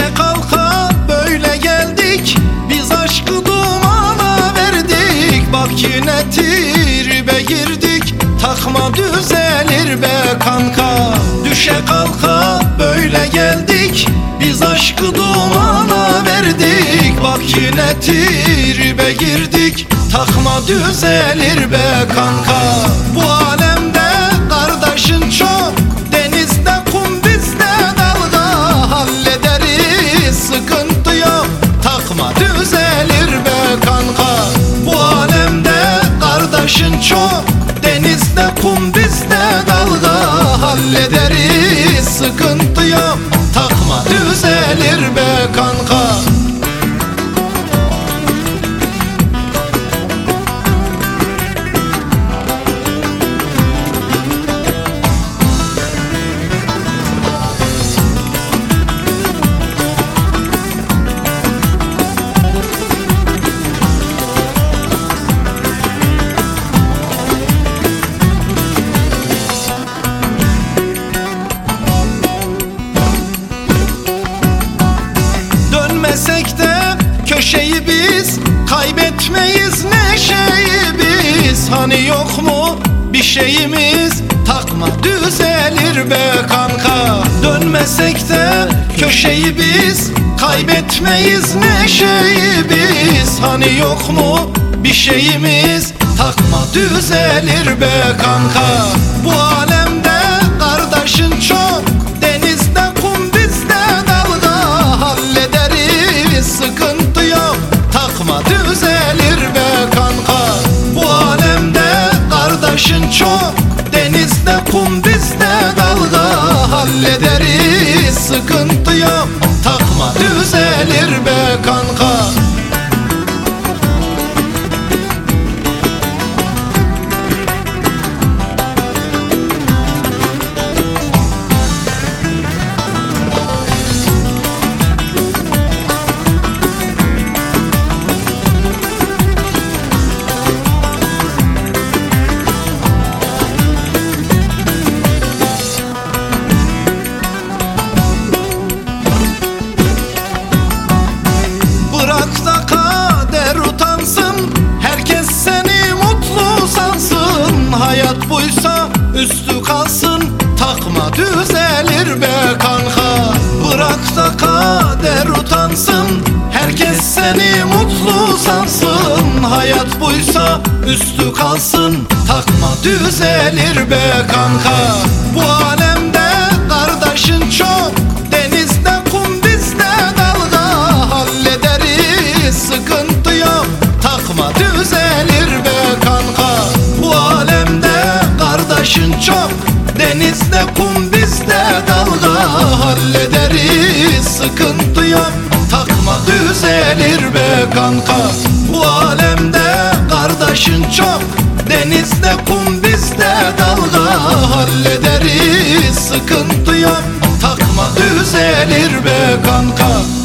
Düşe kalka böyle geldik. Biz aşkı dumana verdik. Bak yine tribe girdik. Takma düzelir be kanka. Düşe kalka böyle geldik. Biz aşkı dumana verdik. Bak yine tribe girdik. Takma düzelir be kanka kum bizde dalga Hallederiz sıkıntı yok Takma. Düzelir be kanka köşeyi biz Kaybetmeyiz neşeyi biz. Hani yok mu bir şeyimiz? Takma düzelir be kanka. Dönmesek de köşeyi biz Kaybetmeyiz neşeyi biz. Hani yok mu bir şeyimiz? Takma düzelir be kanka. Bu alemde Hallederiz sıkıntı yok Takma düzelir be kanka Takma düzelir be kanka. Bırak da kader utansın. Herkes seni mutlu sansın. Hayat buysa üstü kalsın. Takma düzelir be kanka. Bu alemde kardeşin çok. Denizde kum bizde dalga. Hallederiz sıkıntı yok. Takma düzelir kanka. Bu alemde kardeşin çok. Denizde kum bizde dalga Hallederiz. Sıkıntı yok Takma düzelir be kanka